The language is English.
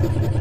Ha ha ha.